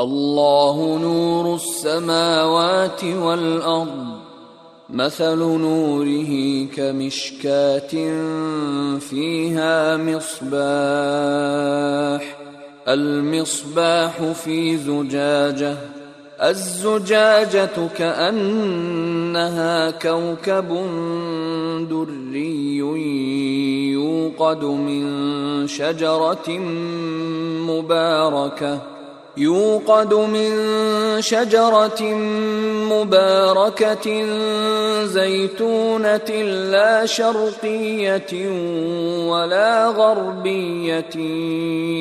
الله نور السماوات والأرض مثل نوره كمشكاة فيها مصباح المصباح في زجاجة الزجاجة كأنها كوكب دري يوقد من شجرة مباركة. يوقد من شجرة مباركة زيتونة لا شرقية ولا غربية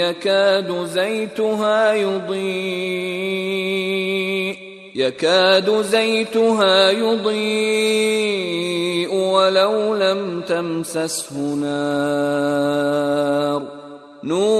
يكاد زيتها يضيء يكاد زيتها يضيء ولو لم تمسسه نار. نور